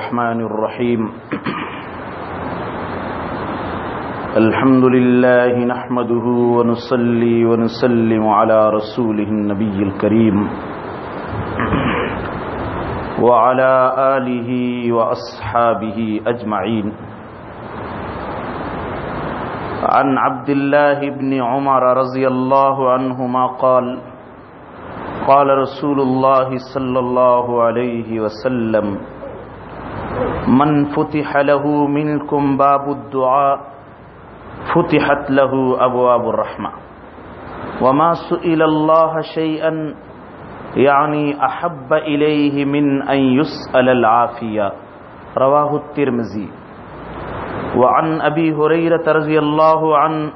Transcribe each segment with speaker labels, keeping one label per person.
Speaker 1: الرحمن الرحيم. الحمد لله نحمده ونصلي ونسلم على رسوله النبي الكريم وعلى آله وأصحابه أجمعين. عن عبد الله بن عمر رضي الله عنهما قال قال رسول الله صلى الله عليه وسلم من فتح له منكم باب الدعاء فتحت له أبواب الرحمة. وما سئل الله شيئا يعني أحب إليه من أن يسأل العافية. رواه الترمذي. وعن أبي هريرة رضي الله عنه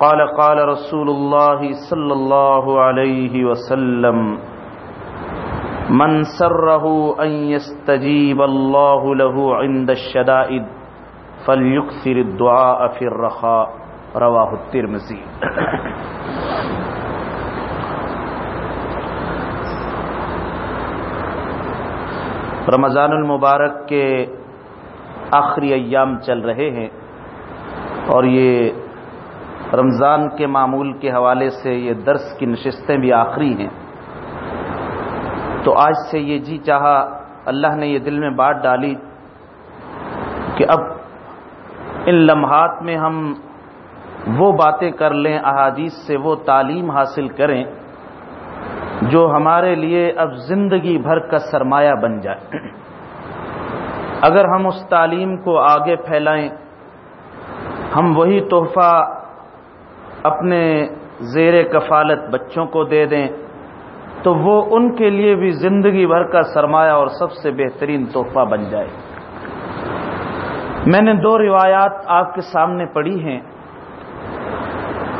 Speaker 1: قال قال رسول الله صلى الله عليه وسلم من سره أن يستجيب الله له عند الشدائد فليكثر الدعاء في الرخاء. رواه الترمذي. رمضان المبارک کے آخری ایام چل رہے ہیں اور یہ رمضان کے معمول کے حوالے سے یہ درس کی نشستیں بھی آخری ہیں۔ تو آج سے یہ جی چاہا، اللہ نے یہ دل میں بات ڈالی کہ اب ان لمحات میں ہم وہ باتیں کر لیں، احادیث سے وہ تعلیم حاصل کریں جو ہمارے لیے اب زندگی بھر کا سرمایہ بن جائے۔ اگر ہم اس تعلیم کو آگے پھیلائیں، ہم وہی تحفہ اپنے زیر کفالت بچوں کو دے دیں۔ تو وہ ان کے لیے بھی زندگی بھر کا سرمایہ اور سب سے بہترین تحفہ بن جائے۔ میں نے دو روایات آپ کے سامنے پڑھی ہیں۔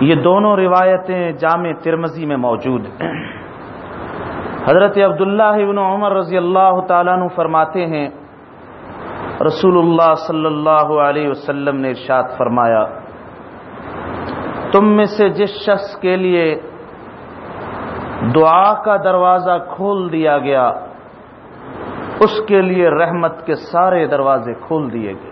Speaker 1: یہ دونوں روایتیں جامع ترمزی میں موجود ہیں۔ حضرت عبداللہ ابن عمر رضی اللہ تعالیٰ عنہ فرماتے ہیں رسول اللہ صلی اللہ علیہ وسلم نے ارشاد فرمایا، تم میں سے جس شخص کے لیے دعا کا دروازہ کھول دیا گیا۔ اس کے لیے رحمت کے سارے دروازے کھول دیے گئے۔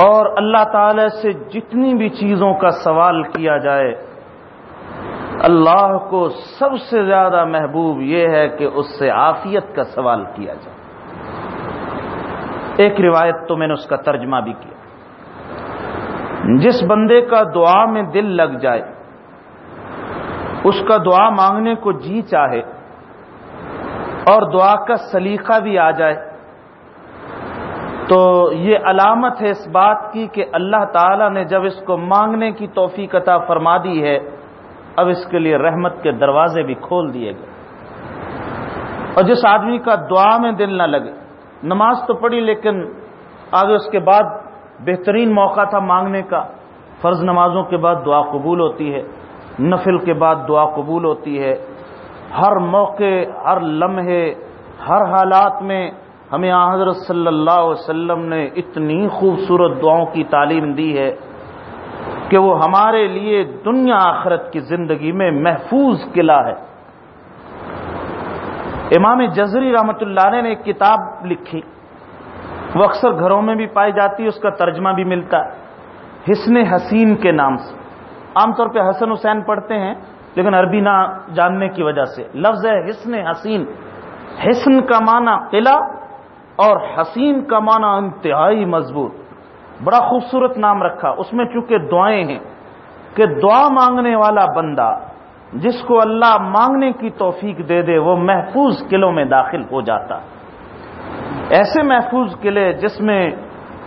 Speaker 1: اور اللہ تعالی سے جتنی بھی چیزوں کا سوال کیا جائے، اللہ کو سب سے زیادہ محبوب یہ ہے کہ اس سے عافیت کا سوال کیا جائے۔ ایک روایت تو میں نے اس کا ترجمہ بھی کیا۔ جس بندے کا دعا میں دل لگ جائے اس کا دعا مانگنے کو جی چاہے اور دعا کا سلیقہ بھی آ جائے۔ تو یہ علامت ہے اس بات کی کہ اللہ تعالی نے جب اس کو مانگنے کی توفیق عطا فرما دی ہے، اب اس کے لیے رحمت کے دروازے بھی کھول دیے گئے۔ اور جس آدمی کا دعا میں دل نہ لگے، نماز تو پڑھی لیکن آگے اس کے بعد بہترین موقع تھا مانگنے کا، فرض نمازوں کے بعد دعا قبول ہوتی ہے۔ نفل کے بعد دعا قبول ہوتی ہے۔ ہر موقع، ہر لمحے، ہر حالات میں ہمیں حضرت صلی اللہ علیہ وسلم نے اتنی خوبصورت دعاؤں کی تعلیم دی ہے کہ وہ ہمارے لیے دنیا آخرت کی زندگی میں محفوظ قلعہ ہے۔ امام جزری رحمت اللہ نے ایک کتاب لکھی۔ وہ اکثر گھروں میں بھی پائی جاتی ہے، اس کا ترجمہ بھی ملتا ہے۔ حسن حسین کے نام سے۔ عام طور پہ حسن حسین پڑھتے ہیں، لیکن عربی نہ جاننے کی وجہ سے۔ لفظ ہے حسن حسین۔ حسن کا معنی قلعہ اور حسین کا معنی انتہائی مضبوط۔ بڑا خوبصورت نام رکھا۔ اس میں چونکہ دعائیں ہیں کہ دعا مانگنے والا بندہ جس کو اللہ مانگنے کی توفیق دے دے، وہ محفوظ قلعوں میں داخل ہو جاتا۔ ایسے محفوظ قلعے جس میں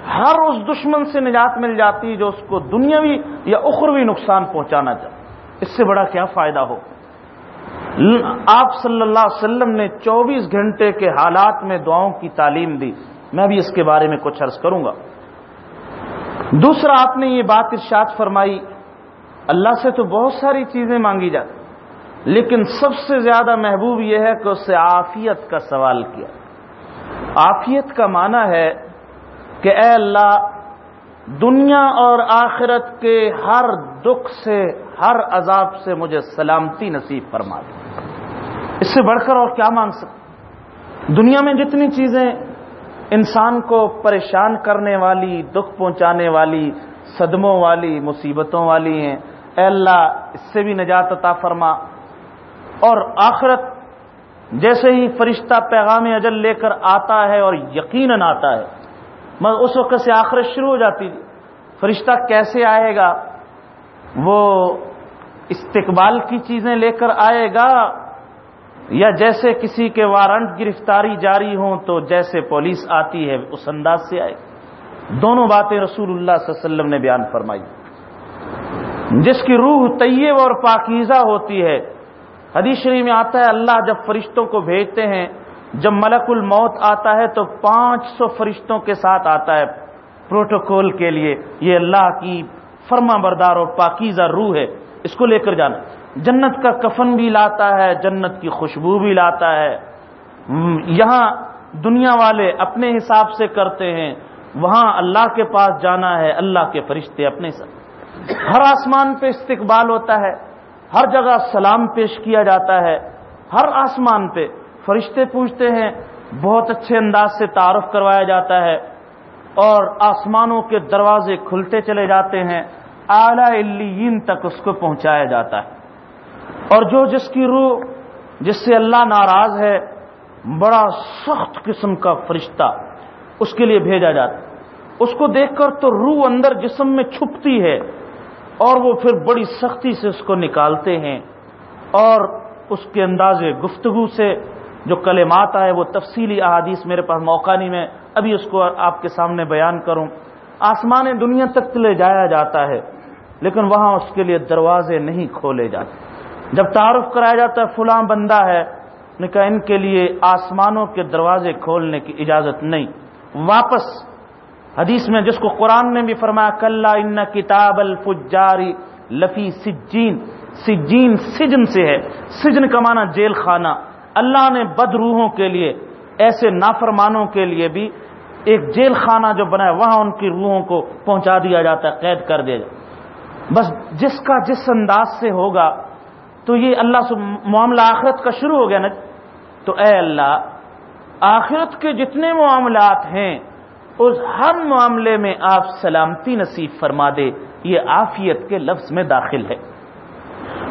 Speaker 1: ہر اس دشمن سے نجات مل جاتی جو اس کو دنیاوی یا اخروی نقصان پہنچانا چاہے۔ اس سے بڑا کیا فائدہ ہو؟ آپ صلی اللہ علیہ وسلم نے چوبیس گھنٹے کے حالات میں دعاؤں کی تعلیم دی۔ میں بھی اس کے بارے میں کچھ عرض کروں گا۔ دوسرا، آپ نے یہ بات ارشاد فرمائی، اللہ سے تو بہت ساری چیزیں مانگی جاتی، لیکن سب سے زیادہ محبوب یہ ہے کہ اس سے آفیت کا سوال کیا۔ آفیت کا معنی ہے کہ اے اللہ، دنیا اور آخرت کے ہر دکھ سے، ہر عذاب سے مجھے سلامتی نصیب فرما دے۔ اس سے بڑھ کر اور کیا مانگ سکتے؟ دنیا میں جتنی چیزیں انسان کو پریشان کرنے والی، دکھ پہنچانے والی، صدموں والی، مصیبتوں والی ہیں، اے اللہ، اس سے بھی نجات عطا فرما۔ اور آخرت جیسے ہی فرشتہ پیغام اجل لے کر آتا ہے اور یقیناً آتا ہے اس وقت سے آخرت شروع ہو جاتی تھی۔ فرشتہ کیسے آئے گا؟ وہ استقبال کی چیزیں لے کر آئے گا یا جیسے کسی کے وارنٹ گرفتاری جاری ہوں تو جیسے پولیس آتی ہے، اس انداز سے آئے۔ دونوں باتیں رسول اللہ صلی اللہ علیہ وسلم نے بیان فرمائی۔ جس کی روح طیب اور پاکیزہ ہوتی ہے۔ حدیث شریف میں آتا ہے، اللہ جب فرشتوں کو بھیجتے ہیں جب ملک الموت آتا ہے تو پانچ سو فرشتوں کے ساتھ آتا ہے پروٹوکول کے لیے۔ یہ اللہ کی فرما بردار اور پاکیزہ روح ہے۔ اس کو لے کر جانا۔ جنت کا کفن بھی لاتا ہے، جنت کی خوشبو بھی لاتا ہے۔ یہاں دنیا والے اپنے حساب سے کرتے ہیں۔ وہاں اللہ کے پاس جانا ہے، اللہ کے فرشتے اپنے ساتھ ہر آسمان پہ استقبال ہوتا ہے۔ ہر جگہ سلام پیش کیا جاتا ہے۔ ہر آسمان پہ۔ فرشتے پوچھتے ہیں، بہت اچھے انداز سے تعارف کروایا جاتا ہے اور آسمانوں کے دروازے کھلتے چلے جاتے ہیں، اعلی تک اس کو پہنچایا جاتا ہے۔ اور جو جس کی روح، جس سے اللہ ناراض ہے، بڑا سخت قسم کا فرشتہ اس کے لیے بھیجا جاتا اس کو دیکھ کر تو روح اندر جسم میں چھپتی ہے اور وہ پھر بڑی سختی سے اس کو نکالتے ہیں اور اس کے انداز گفتگو سے جو کلمات آئے وہ تفصیلی احادیث میرے پاس موقع نہیں میں ابھی اس کو آپ کے سامنے بیان کروں۔ آسمان دنیا تک لے جایا جاتا ہے، لیکن وہاں اس کے لیے دروازے نہیں کھولے جاتے۔ جب تعارف کرایا جاتا ہے، فلاں بندہ ہے، نے کہا ان کے لیے آسمانوں کے دروازے کھولنے کی اجازت نہیں۔ واپس حدیث میں جس کو قرآن نے بھی فرمایا کل ان کتاب الفجاری لفی سجین۔ سجین سجن سے ہے۔ سجن کا معنی جیل خانہ۔ اللہ نے بد روحوں کے لیے، ایسے نافرمانوں کے لیے بھی ایک جیل خانہ جو بنا ہے، وہاں ان کی روحوں کو پہنچا دیا جاتا ہے، قید کر دیا جاتا بس جس کا جس انداز سے ہوگا، تو یہ اللہ سے معاملہ آخرت کا شروع ہو گیا نا۔ تو اے اللہ، آخرت کے جتنے معاملات ہیں، اس ہر معاملے میں آپ سلامتی نصیب فرما دے، یہ آفیت کے لفظ میں داخل ہے۔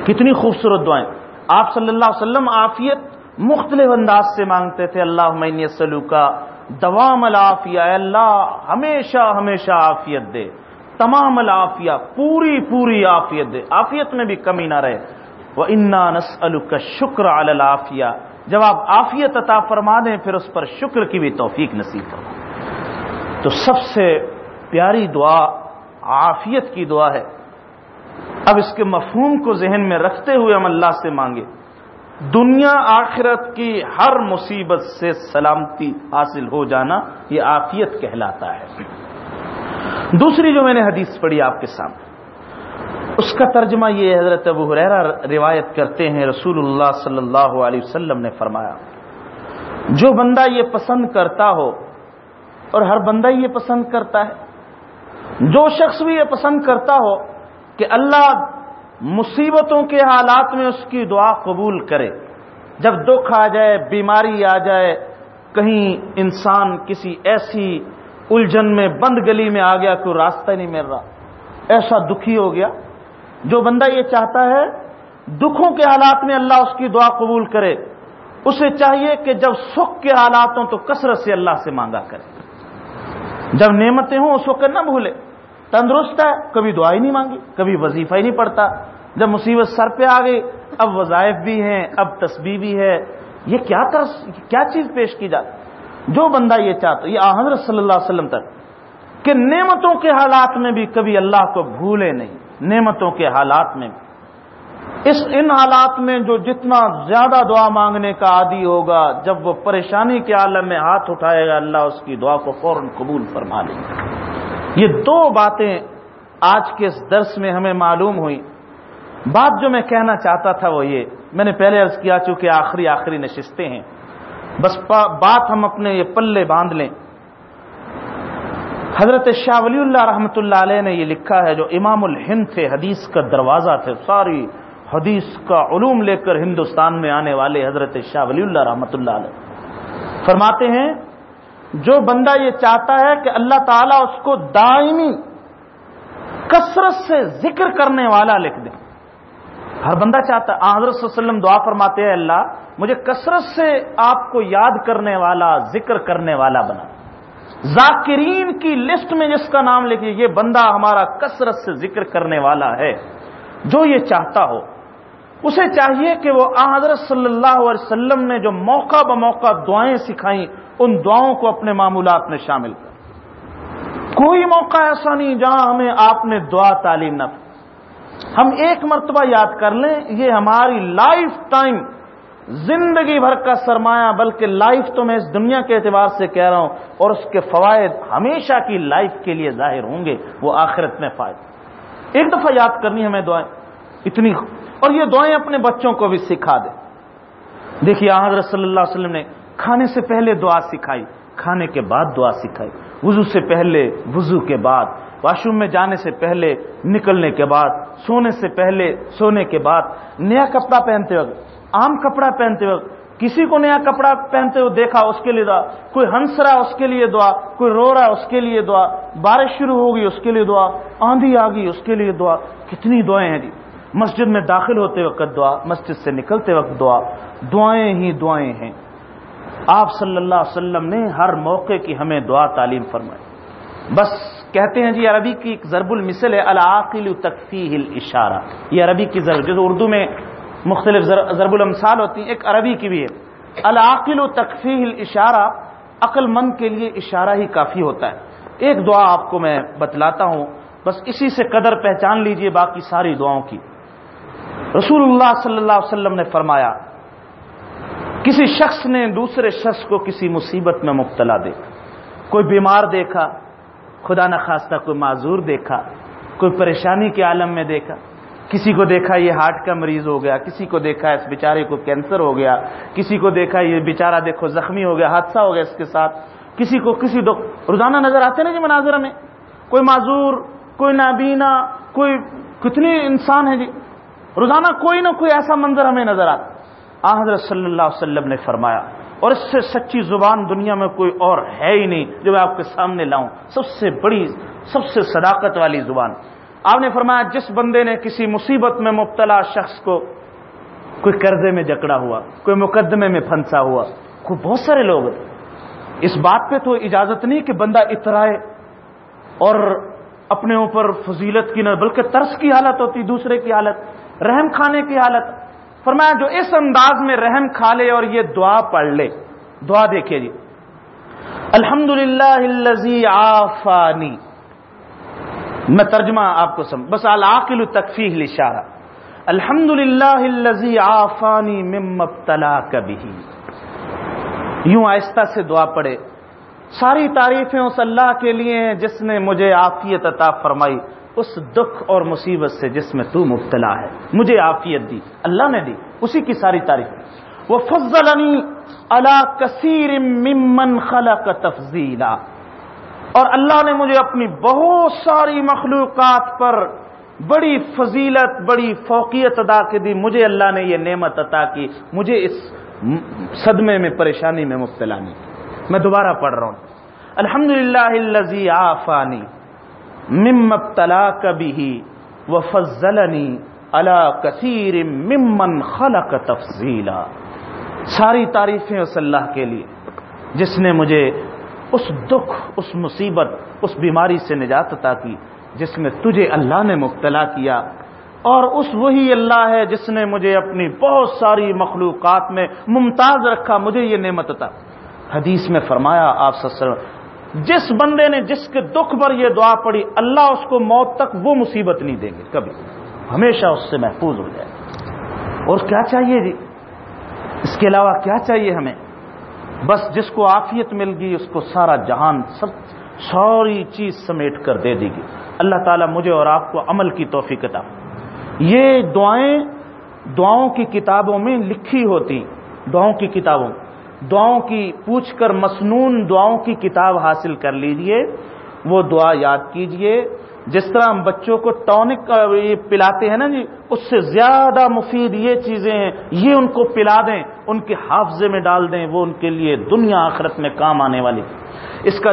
Speaker 1: کتنی خوبصورت دعائیں۔ آپ صلی اللہ علیہ وسلم آفیت مختلف انداز سے مانگتے تھے اللہ میں سلو کا دوام العافیہ اللہ ہمیشہ ہمیشہ آفیت دے، تمام العافیہ، پوری پوری آفیت دے آفیت میں بھی کمی نہ رہے۔ وہ انا نسل کا شکر الافیہ جب آپ آفیت عطا فرما دیں، پھر اس پر شکر کی بھی توفیق نصیب فرما تو سب سے پیاری دعا، عافیت کی دعا ہے۔ اب اس کے مفہوم کو ذہن میں رکھتے ہوئے ہم اللہ سے مانگے۔ دنیا آخرت کی ہر مصیبت سے سلامتی حاصل ہو جانا یہ آفیت کہلاتا ہے۔ دوسری جو میں نے حدیث پڑھی آپ کے سامنے، اس کا ترجمہ یہ حضرت ابو حریرہ روایت کرتے ہیں، رسول اللہ صلی اللہ علیہ وسلم نے فرمایا، جو بندہ یہ پسند کرتا ہو، اور ہر بندہ یہ پسند کرتا ہے، جو شخص بھی یہ پسند کرتا ہو کہ اللہ مصیبتوں کے حالات میں اس کی دعا قبول کرے۔ جب دکھ آ جائے، بیماری آ جائے، کہیں انسان کسی ایسی الجھن میں، بند گلی میں آ گیا، کوئی راستہ نہیں مل رہا۔ ایسا دکھی ہو گیا۔ جو بندہ یہ چاہتا ہے، دکھوں کے حالات میں اللہ اس کی دعا قبول کرے۔ اسے چاہیے کہ جب سکھ کے حالات ہوں تو کثرت سے اللہ سے مانگا کرے۔ جب نعمتیں ہوں، اس وقت نہ بھولے۔ تندرست ہے، کبھی دعا ہی نہیں مانگی، کبھی وظیفہ ہی نہیں پڑتا جب مصیبت سر پہ آ گئی، اب وظائف بھی ہیں، اب تسبیح بھی ہے۔ یہ کیا طرح، کیا چیز پیش کی جاتی؟ جو بندہ یہ چاہتا، یہ حضرت صلی اللہ علیہ وسلم تک، کہ نعمتوں کے حالات میں بھی کبھی اللہ کو بھولے نہیں، نعمتوں کے حالات میں بھی۔ اس ان حالات میں جو جتنا زیادہ دعا مانگنے کا عادی ہوگا، جب وہ پریشانی کے عالم میں ہاتھ اٹھائے گا، اللہ اس کی دعا کو فوراً قبول فرما لیں گے یہ دو باتیں آج کے اس درس میں ہمیں معلوم ہوئی بات جو میں کہنا چاہتا تھا وہ یہ، میں نے پہلے عرض کیا چونکہ آخری آخری نشستیں ہیں۔ بس بات ہم اپنے یہ پلے باندھ لیں۔ حضرت شاہ ولی اللہ رحمۃ اللہ علیہ نے یہ لکھا ہے، جو امام الہند تھے، حدیث کا دروازہ تھے، ساری حدیث کا علوم لے کر ہندوستان میں آنے والے حضرت شاہ ولی اللہ رحمۃ اللہ علیہ۔ فرماتے ہیں، جو بندہ یہ چاہتا ہے کہ اللہ تعالیٰ اس کو دائمی کثرت سے ذکر کرنے والا لکھ دیں ہر بندہ چاہتا ہے حضرت صلی اللہ علیہ وسلم دعا فرماتے ہیں، اللہ مجھے کثرت سے آپ کو یاد کرنے والا، ذکر کرنے والا بنا۔ ذاکرین کی لسٹ میں جس کا نام لکھیے، یہ بندہ ہمارا کثرت سے ذکر کرنے والا ہے۔ جو یہ چاہتا ہو، اسے چاہیے کہ وہ حضرت صلی اللہ علیہ وسلم نے جو موقع بموقع دعائیں سکھائیں، ان دعاؤں کو اپنے معمولات میں شامل کر۔ کوئی موقع ایسا نہیں جہاں ہمیں آپ نے دعا تعلیم نہ ہم ایک مرتبہ یاد کر لیں، یہ ہماری لائف ٹائم، زندگی بھر کا سرمایہ، بلکہ لائف تو میں اس دنیا کے اعتبار سے کہہ رہا ہوں، اور اس کے فوائد ہمیشہ کی لائف کے لیے ظاہر ہوں گے، وہ آخرت میں فائد ایک دفعہ یاد کرنی ہمیں دعائیں، اتنی۔ اور یہ دعائیں اپنے بچوں کو بھی سکھا دیں۔ دیکھیے حضرت صلی اللہ علیہ وسلم نے کھانے سے پہلے دعا سکھائی، کھانے کے بعد دعا سکھائی، وضو سے پہلے، وضو کے بعد۔ واش روم میں جانے سے پہلے، نکلنے کے بعد، سونے سے پہلے، سونے کے بعد، نیا کپڑا پہنتے وقت، عام کپڑا پہنتے وقت، کسی کو نیا کپڑا پہنتے ہوئے دیکھا، اس کے لیے دعا، کوئی ہنس رہا اس کے لیے دعا، کوئی رو رہا، اس کے لیے دعا، بارش شروع ہوگی، اس کے لیے دعا، آندھی آ گئی، اس کے لیے دعا، کتنی دعائیں ہیں جی؟ مسجد میں داخل ہوتے وقت دعا، مسجد سے نکلتے وقت دعا، دعائیں ہی دعائیں ہیں۔ آپ صلی اللہ علیہ وسلم نے ہر موقع کی ہمیں دعا تعلیم فرمائی۔ بس کہتے ہیں جی عربی کی ایک ضرب المثل ہے العقل تکفی ہل اشارہ یہ عربی کی ضرب جو اردو میں مختلف ضرب المثال ہوتی ہیں، ایک عربی کی بھی ہے۔ العقل و تکفی ہل اشارہ عقل مند کے لیے اشارہ ہی کافی ہوتا ہے۔ ایک دعا آپ کو میں بتلاتا ہوں، بس اسی سے قدر پہچان لیجیے باقی ساری دعاؤں کی۔ رسول اللہ صلی اللہ علیہ وسلم نے فرمایا، کسی شخص نے دوسرے شخص کو کسی مصیبت میں مبتلا دیکھا، کوئی بیمار دیکھا خدا نخواستہ کوئی معذور دیکھا، کوئی پریشانی کے عالم میں دیکھا۔ کسی کو دیکھا یہ ہارٹ کا مریض ہو گیا، کسی کو دیکھا اس بیچارے کو کینسر ہو گیا، کسی کو دیکھا یہ بیچارہ دیکھو زخمی ہو گیا، حادثہ ہو گیا اس کے ساتھ۔ کسی کو کسی دو روزانہ نظر آتے نا جی مناظر میں۔ کوئی معذور، کوئی نابینا، کوئی کتنی انسان ہے جی۔ روزانہ کوئی نہ کوئی ایسا منظر ہمیں نظر آتا۔ آ حضرت صلی اللہ علیہ وسلم نے فرمایا اور اس سے سچی زبان دنیا میں کوئی اور ہے ہی نہیں جو میں آپ کے سامنے لاؤں۔ سب سے بڑی، سب سے صداقت والی زبان۔ آپ نے فرمایا، جس بندے نے کسی مصیبت میں مبتلا شخص کو کوئی قرضے میں جکڑا ہوا، کوئی مقدمے میں پھنسا ہوا، کوئی بہت سارے لوگ اس بات پہ تو اجازت نہیں کہ بندہ اترائے اور اپنے اوپر فضیلت کی نہ، بلکہ ترس کی حالت ہوتی، دوسرے کی حالت، رحم کھانے کی حالت۔ فرمایا جو اس انداز میں رحم کھا لے اور یہ دعا پڑھ لے۔ دعا دیکھیے جی۔ الحمد للہ آفانی میں ترجمہ آپ کو سمجھ بس العقل تکفی اشارہ الحمد للہ آفانی ممبتلا کبھی یوں آہستہ سے دعا پڑے ساری تعریفیں اس اللہ کے لیے ہیں جس نے مجھے عافیت عطا فرمائی۔ اس دکھ اور مصیبت سے جس میں تو مبتلا ہے۔ مجھے عافیت دی۔ اللہ نے دی۔ اسی کی ساری تعریف۔ وہ فضل اللہ کثیر ممن خلق تفضیلا اور اللہ نے مجھے اپنی بہت ساری مخلوقات پر بڑی فضیلت، بڑی فوقیت ادا کی دی۔ مجھے اللہ نے یہ نعمت عطا کی۔ مجھے اس صدمے میں، پریشانی میں مبتلا نہیں۔ میں دوبارہ پڑھ رہا ہوں۔ الحمد للہ آفانی ممبتلا کبھی و فضلنی اللہ کثیر ممن خلق تفضیلا ساری تعریفیں اس اللہ کے لیے، جس نے مجھے اس دکھ، اس مصیبت، اس بیماری سے نجات عطا کی، جس میں تجھے اللہ نے مبتلا کیا۔ اور اس وہی اللہ ہے جس نے مجھے اپنی بہت ساری مخلوقات میں ممتاز رکھا، مجھے یہ نعمت عطا۔ حدیث میں فرمایا آپ جس بندے نے جس کے دکھ پر یہ دعا پڑی اللہ اس کو موت تک وہ مصیبت نہیں دیں گے، کبھی۔ ہمیشہ اس سے محفوظ ہو جائے۔ اور کیا چاہیے جی؟ اس کے علاوہ کیا چاہیے ہمیں؟ بس جس کو آفیت مل گئی، اس کو سارا جہان سب ساری چیز سمیٹ کر دے دی گی اللہ تعالیٰ مجھے اور آپ کو عمل کی توفیق عطا یہ دعائیں دعاؤں کی کتابوں میں لکھی ہوتی، دعاؤں کی کتابوں دعاؤں کی پوچھ کر مسنون دعاؤں کی کتاب حاصل کر لیجیے، وہ دعا یاد کیجیے۔ جس طرح ہم بچوں کو ٹونک پلاتے ہیں نا جی اس سے زیادہ مفید یہ چیزیں ہیں، یہ ان کو پلا دیں، ان کے حافظے میں ڈال دیں، وہ ان کے لیے دنیا آخرت میں کام آنے والی۔ اس کا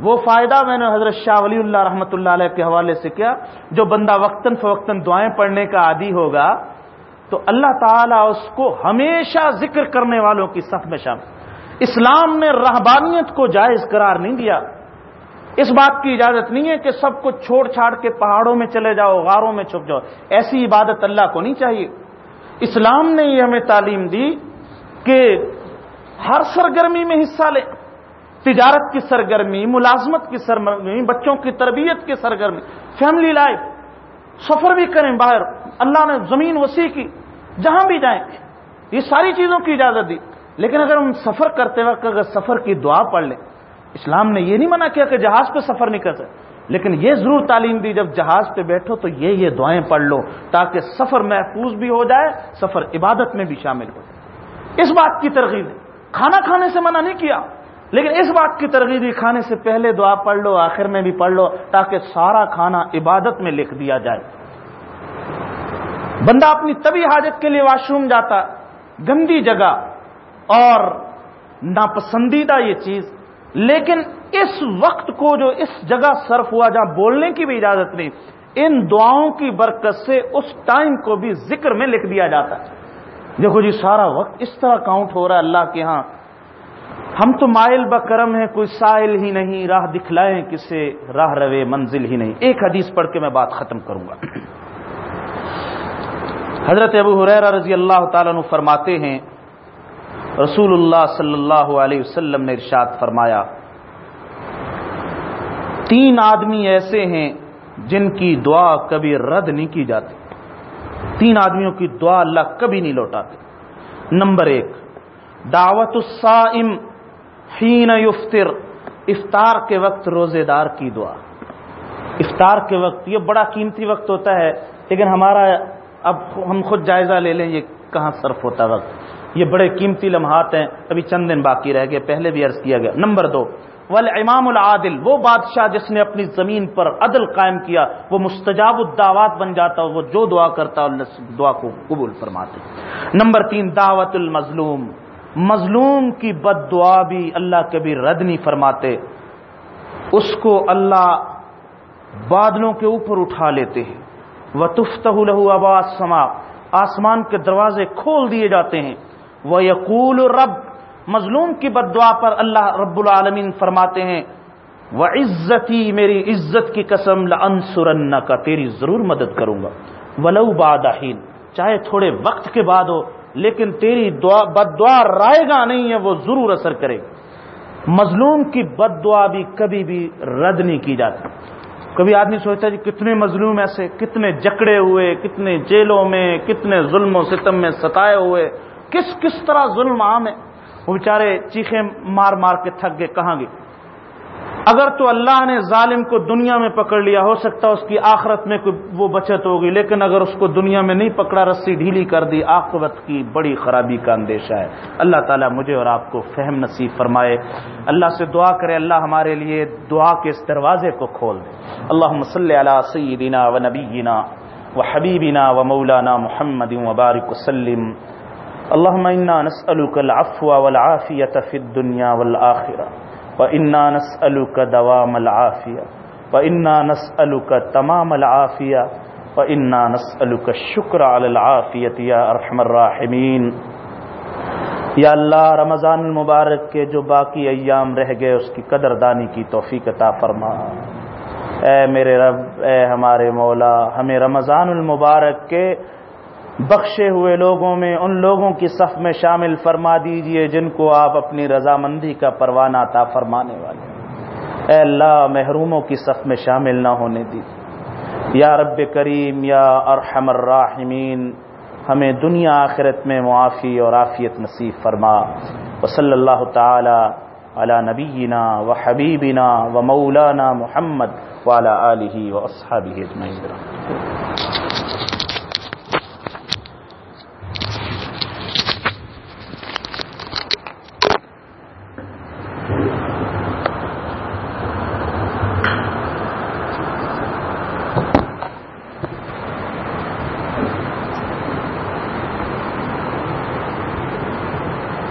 Speaker 1: وہ فائدہ میں نے حضرت شاہ ولی اللہ رحمۃ اللہ علیہ کے حوالے سے کیا، جو بندہ وقتاً فوقتاً دعائیں پڑھنے کا عادی ہوگا تو اللہ تعالیٰ اس کو ہمیشہ ذکر کرنے والوں کی صف میں شامل۔ اسلام نے رہبانیت کو جائز قرار نہیں دیا۔ اس بات کی اجازت نہیں ہے کہ سب کو چھوڑ چھاڑ کے پہاڑوں میں چلے جاؤ، غاروں میں چھپ جاؤ۔ ایسی عبادت اللہ کو نہیں چاہیے۔ اسلام نے یہ ہمیں تعلیم دی کہ ہر سرگرمی میں حصہ لیں۔ تجارت کی سرگرمی، ملازمت کی سرگرمی، بچوں کی تربیت کی سرگرمی فیملی لائف سفر بھی کریں باہر۔ اللہ نے زمین وسیع کی، جہاں بھی جائیں۔ یہ ساری چیزوں کی اجازت دی۔ لیکن اگر ہم سفر کرتے وقت اگر سفر کی دعا پڑھ لیں، اسلام نے یہ نہیں منع کیا کہ جہاز پہ سفر نہیں کر سکتے۔ لیکن یہ ضرور تعلیم دی، جب جہاز پہ بیٹھو تو یہ یہ دعائیں پڑھ لو تاکہ سفر محفوظ بھی ہو جائے، سفر عبادت میں بھی شامل ہو جائے۔ اس بات کی ترغیب کھانا کھانے سے منع نہیں کیا۔ لیکن اس بات کی ترغیب کھانے سے پہلے دعا پڑھ لو، آخر میں بھی پڑھ لو، تاکہ سارا کھانا عبادت میں لکھ دیا جائے۔ بندہ اپنی طبی حاجت کے لیے واش روم جاتا، گندی جگہ اور ناپسندیدہ یہ چیز، لیکن اس وقت کو جو اس جگہ صرف ہوا جہاں بولنے کی بھی اجازت نہیں، ان دعاؤں کی برکت سے اس ٹائم کو بھی ذکر میں لکھ دیا جاتا۔ ہے دیکھو جی سارا وقت اس طرح کاؤنٹ ہو رہا ہے اللہ کے ہاں۔ ہم تو مائل بکرم ہیں، کوئی سائل ہی نہیں، راہ دکھلائیں کسے، راہ روے، منزل ہی نہیں۔ ایک حدیث پڑھ کے میں بات ختم کروں گا۔ حضرت ابو حریر رضی اللہ تعالیٰ عنہ فرماتے ہیں رسول اللہ صلی اللہ علیہ وسلم نے ارشاد فرمایا، تین آدمی ایسے ہیں جن کی دعا کبھی رد نہیں کی جاتی۔ تین آدمیوں کی دعا اللہ کبھی نہیں لوٹاتے۔ نمبر ایک دعوت الصائم حین یفتر افطار کے وقت روزے دار کی دعا۔ افطار کے وقت، یہ بڑا قیمتی وقت ہوتا ہے، لیکن ہمارا اب ہم خود جائزہ لے لیں، یہ کہاں صرف ہوتا وقت؟ یہ بڑے قیمتی لمحات ہیں، ابھی چند دن باقی رہ گئے، پہلے بھی عرض کیا گیا۔ نمبر دو ول امام العادل، وہ بادشاہ جس نے اپنی زمین پر عدل قائم کیا، وہ مستجاب الدعوات بن جاتا، وہ جو دعا کرتا دعا کو قبول فرماتے۔ نمبر تین، دعوت المظلوم۔ مظلوم کی بد دعا بھی اللہ کبھی رد نہیں فرماتے۔ اس کو اللہ بادلوں کے اوپر اٹھا لیتے ہیں۔ وہ تفت لہو آباد سما آسمان کے دروازے کھول دیے جاتے ہیں۔ وہ یقول رب۔ مظلوم کی بد دعا پر اللہ رب العالمین فرماتے ہیں۔ وہ عزت ہی میری عزت کی قسم لنسرن کا تیری ضرور مدد کروں گا۔ ولو بادین چاہے تھوڑے وقت کے بعد ہو لیکن تیری دعا بد دعا رائے گا نہیں ہے، وہ ضرور اثر کرے گا مظلوم کی بد دعا بھی کبھی بھی رد نہیں کی جاتی۔ کبھی آدمی سوچتا ہے جی کتنے مظلوم ایسے، کتنے جکڑے ہوئے، کتنے جیلوں میں، کتنے ظلم و ستم میں ستائے ہوئے۔ کس کس طرح ظلم عام ہے؟ وہ بیچارے چیخے مار مار کے تھک گئے، کہاں گئے؟ اگر تو اللہ نے ظالم کو دنیا میں پکڑ لیا، ہو سکتا اس کی آخرت میں کوئی وہ بچت ہوگی، لیکن اگر اس کو دنیا میں نہیں پکڑا، رسی ڈھیلی کر دی، آخرت کی بڑی خرابی کا اندیشہ ہے۔ اللہ تعالیٰ مجھے اور آپ کو فہم نصیب فرمائے۔ اللہ سے دعا کرے، اللہ ہمارے لیے دعا کے اس دروازے کو کھول دے۔ اللہ مسلح علیہ سیدنا و نبینا و حبیبنا و مولانا محمد وبارک وسلم۔ اللهم إنا نسألك العفو والعافية في الدنيا والآخرة وإنا نسألك دوام العافية وإنا نسألك تمام العافية وإنا نسألك الشكر على العافية يا أرحم الراحمين یا اللہ رمضان المبارک کے جو باقی ایام رہ گئے، اس کی قدر دانی کی توفیق عطا فرما۔ اے میرے رب، اے ہمارے مولا، ہمیں رمضان المبارک کے بخشے ہوئے لوگوں میں، ان لوگوں کی صف میں شامل فرما دیجیے جن کو آپ اپنی رضامندی کا پروانہ عطا فرمانے والے اے اللہ، محروموں کی صف میں شامل نہ ہونے دی یا رب کریم، یا ارحم الراحمین، ہمیں دنیا آخرت میں معافی اور عافیت نصیب فرما۔ وصلی اللہ تعالی علی نبینا و حبیبنا و مولانا محمد والا علیہ و اصحابہ اجمعین۔